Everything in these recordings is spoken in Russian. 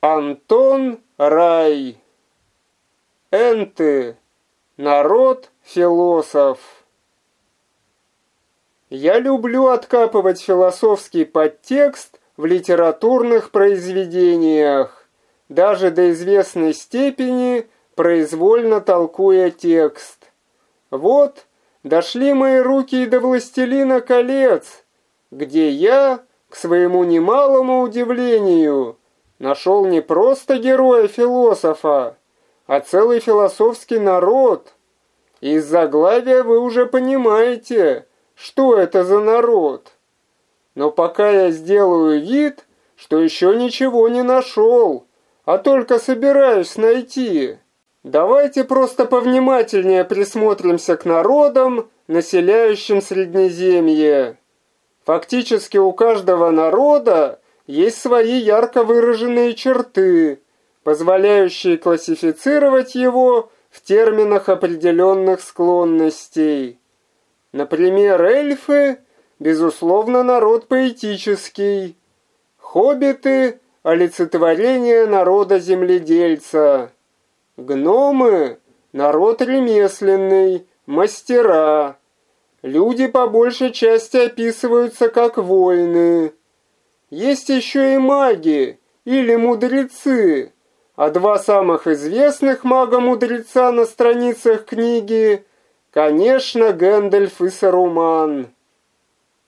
Антон Рай. Энты. Народ-философ. Я люблю откапывать философский подтекст в литературных произведениях, даже до известной степени произвольно толкуя текст. Вот дошли мои руки и до «Властелина колец», где я, к своему немалому удивлению, нашел не просто героя-философа, а целый философский народ. Из заглавия вы уже понимаете, что это за народ. Но пока я сделаю вид, что еще ничего не нашел, а только собираюсь найти, давайте просто повнимательнее присмотримся к народам, населяющим Среднеземье. Фактически у каждого народа есть свои ярко выраженные черты, позволяющие классифицировать его в терминах определенных склонностей. Например, эльфы, безусловно, народ поэтический, хоббиты – олицетворение народа земледельца, гномы – народ ремесленный, мастера, Люди по большей части описываются как воины. Есть еще и маги или мудрецы, а два самых известных мага-мудреца на страницах книги, конечно, Гэндальф и Саруман.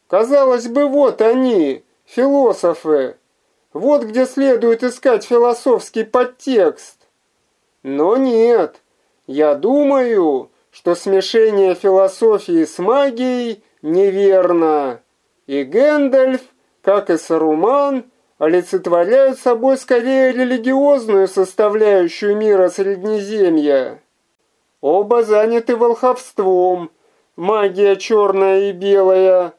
Казалось бы, вот они, философы. Вот где следует искать философский подтекст. Но нет, я думаю, что смешение философии с магией неверно, и Гэндальф, как и Саруман, олицетворяют собой скорее религиозную составляющую мира Среднеземья. Оба заняты волховством, магия черная и белая,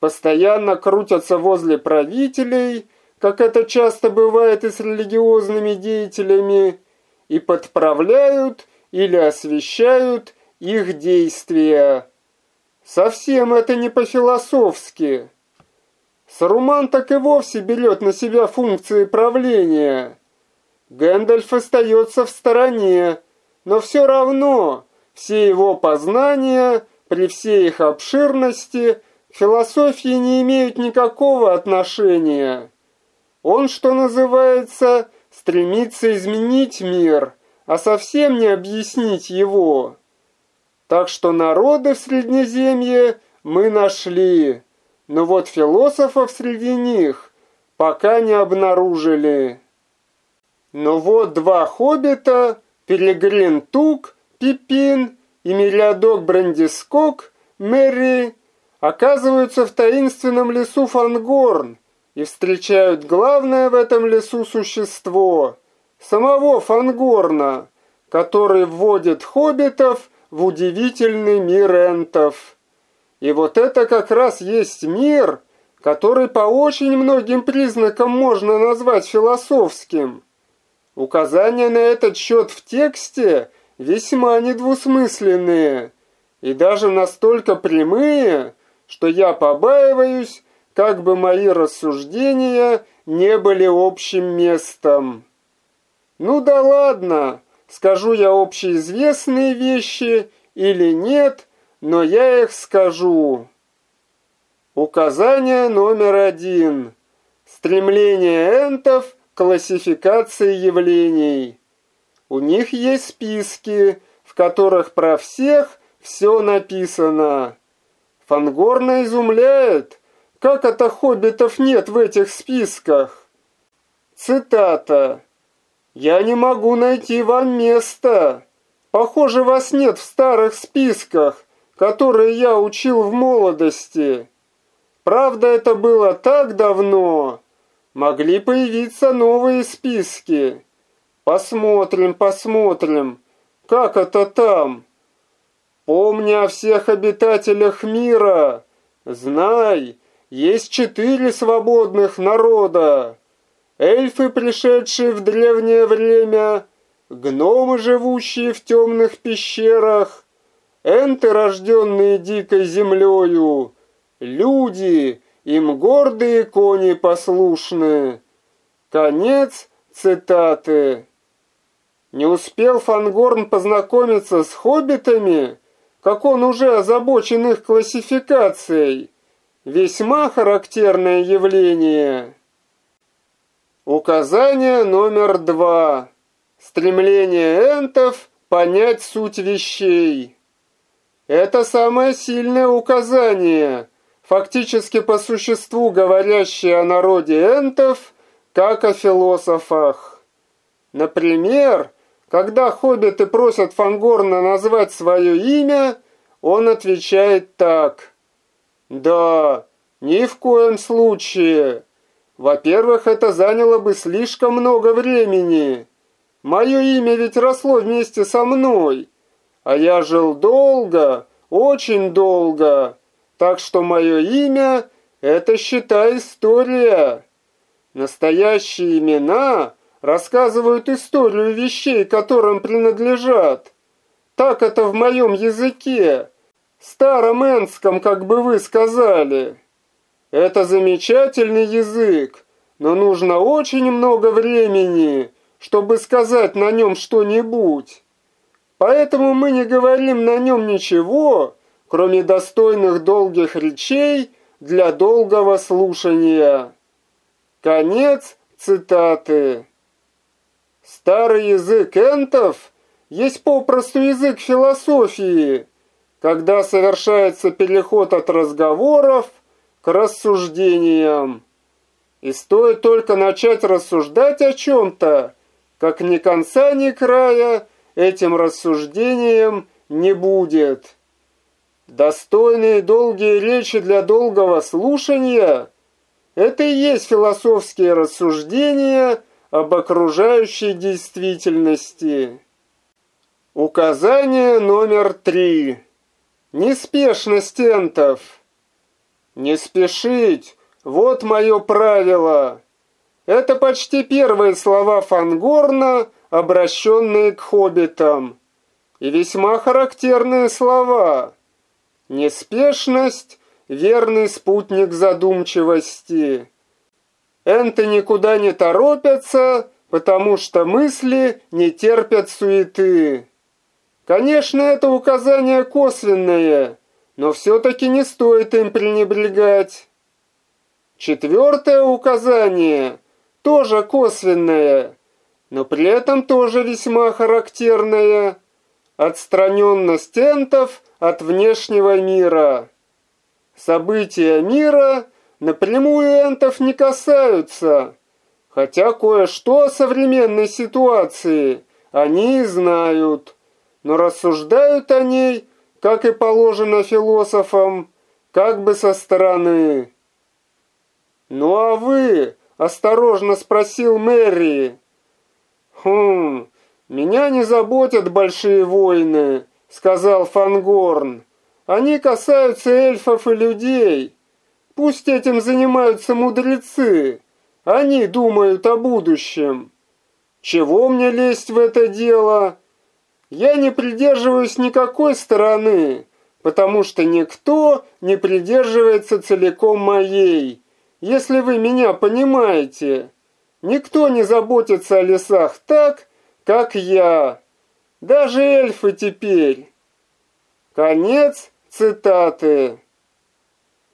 постоянно крутятся возле правителей, как это часто бывает и с религиозными деятелями, и подправляют или освещают их действия. Совсем это не по-философски. Саруман так и вовсе берет на себя функции правления. Гэндальф остается в стороне, но все равно все его познания, при всей их обширности, к философии не имеют никакого отношения. Он, что называется, стремится изменить мир, а совсем не объяснить его. Так что народы в Среднеземье мы нашли, но вот философов среди них пока не обнаружили. Но вот два хоббита, Пилигрим Тук, Пипин и Мириадок Брандискок, Мэри, оказываются в таинственном лесу Фангорн и встречают главное в этом лесу существо, самого Фангорна, который вводит хоббитов в удивительный мир энтов. И вот это как раз есть мир, который по очень многим признакам можно назвать философским. Указания на этот счет в тексте весьма недвусмысленные и даже настолько прямые, что я побаиваюсь, как бы мои рассуждения не были общим местом. Ну да ладно, скажу я общеизвестные вещи или нет, но я их скажу. Указание номер один. Стремление энтов к классификации явлений. У них есть списки, в которых про всех все написано. Фангорна изумляет, как это хоббитов нет в этих списках. Цитата. «Я не могу найти вам места. Похоже, вас нет в старых списках, которые я учил в молодости. Правда, это было так давно. Могли появиться новые списки. Посмотрим, посмотрим, как это там. Помни о всех обитателях мира. Знай, есть четыре свободных народа эльфы, пришедшие в древнее время, гномы, живущие в темных пещерах, энты, рожденные дикой землею, люди, им гордые кони послушны. Конец цитаты. Не успел Фангорн познакомиться с хоббитами, как он уже озабочен их классификацией. Весьма характерное явление. Указание номер два. Стремление энтов понять суть вещей. Это самое сильное указание, фактически по существу говорящее о народе энтов, как о философах. Например, когда хоббиты просят Фангорна назвать свое имя, он отвечает так. «Да, ни в коем случае. Во-первых, это заняло бы слишком много времени. Мое имя ведь росло вместе со мной, а я жил долго, очень долго, так что мое имя — это, считай, история. Настоящие имена рассказывают историю вещей, которым принадлежат. Так это в моем языке, старом энском, как бы вы сказали. Это замечательный язык, но нужно очень много времени, чтобы сказать на нем что-нибудь. Поэтому мы не говорим на нем ничего, кроме достойных долгих речей для долгого слушания. Конец цитаты. Старый язык энтов есть попросту язык философии, когда совершается переход от разговоров к рассуждениям. И стоит только начать рассуждать о чем-то, как ни конца, ни края этим рассуждением не будет. Достойные долгие речи для долгого слушания – это и есть философские рассуждения об окружающей действительности. Указание номер три. Неспешность энтов. Не спешить – вот мое правило. Это почти первые слова Фангорна – обращенные к хоббитам, и весьма характерные слова. Неспешность — верный спутник задумчивости. Энты никуда не торопятся, потому что мысли не терпят суеты. Конечно, это указание косвенное, но все-таки не стоит им пренебрегать. Четвертое указание тоже косвенное, но при этом тоже весьма характерная отстраненность энтов от внешнего мира. События мира напрямую энтов не касаются, хотя кое-что о современной ситуации они и знают, но рассуждают о ней, как и положено философам, как бы со стороны. «Ну а вы?» – осторожно спросил Мэри. «Хм, меня не заботят большие войны», — сказал Фангорн. «Они касаются эльфов и людей. Пусть этим занимаются мудрецы. Они думают о будущем. Чего мне лезть в это дело? Я не придерживаюсь никакой стороны, потому что никто не придерживается целиком моей, если вы меня понимаете». Никто не заботится о лесах так, как я. Даже эльфы теперь. Конец цитаты.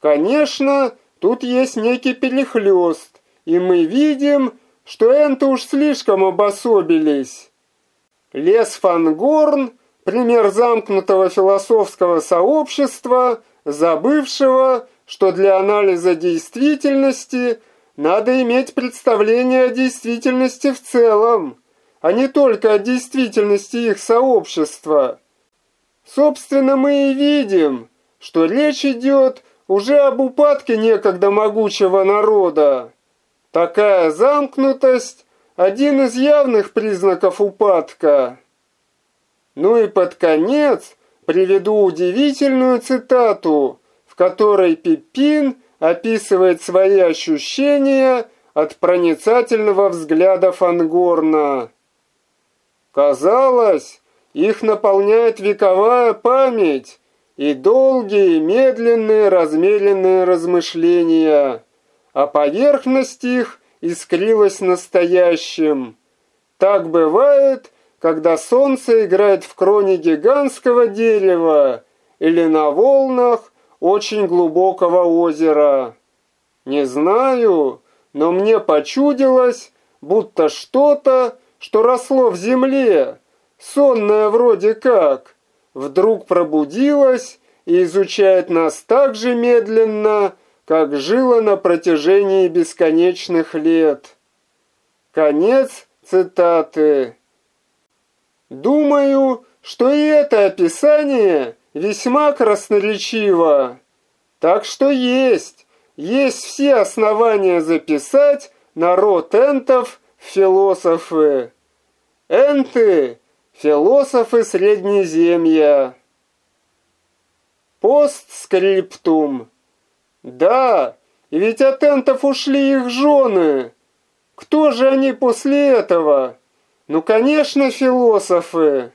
Конечно, тут есть некий перехлёст, и мы видим, что энты уж слишком обособились. Лес Фангорн – пример замкнутого философского сообщества, забывшего, что для анализа действительности надо иметь представление о действительности в целом, а не только о действительности их сообщества. Собственно, мы и видим, что речь идет уже об упадке некогда могучего народа. Такая замкнутость – один из явных признаков упадка. Ну и под конец приведу удивительную цитату, в которой Пипин – описывает свои ощущения от проницательного взгляда Фангорна. Казалось, их наполняет вековая память и долгие, медленные, размеренные размышления, а поверхность их искрилось настоящим. Так бывает, когда солнце играет в кроне гигантского дерева или на волнах очень глубокого озера. Не знаю, но мне почудилось, будто что-то, что росло в земле, сонное вроде как, вдруг пробудилось и изучает нас так же медленно, как жило на протяжении бесконечных лет. Конец цитаты. Думаю, что и это описание весьма красноречиво. Так что есть, есть все основания записать народ энтов философы. Энты – философы Среднеземья. Постскриптум. Да, ведь от энтов ушли их жены. Кто же они после этого? Ну, конечно, философы.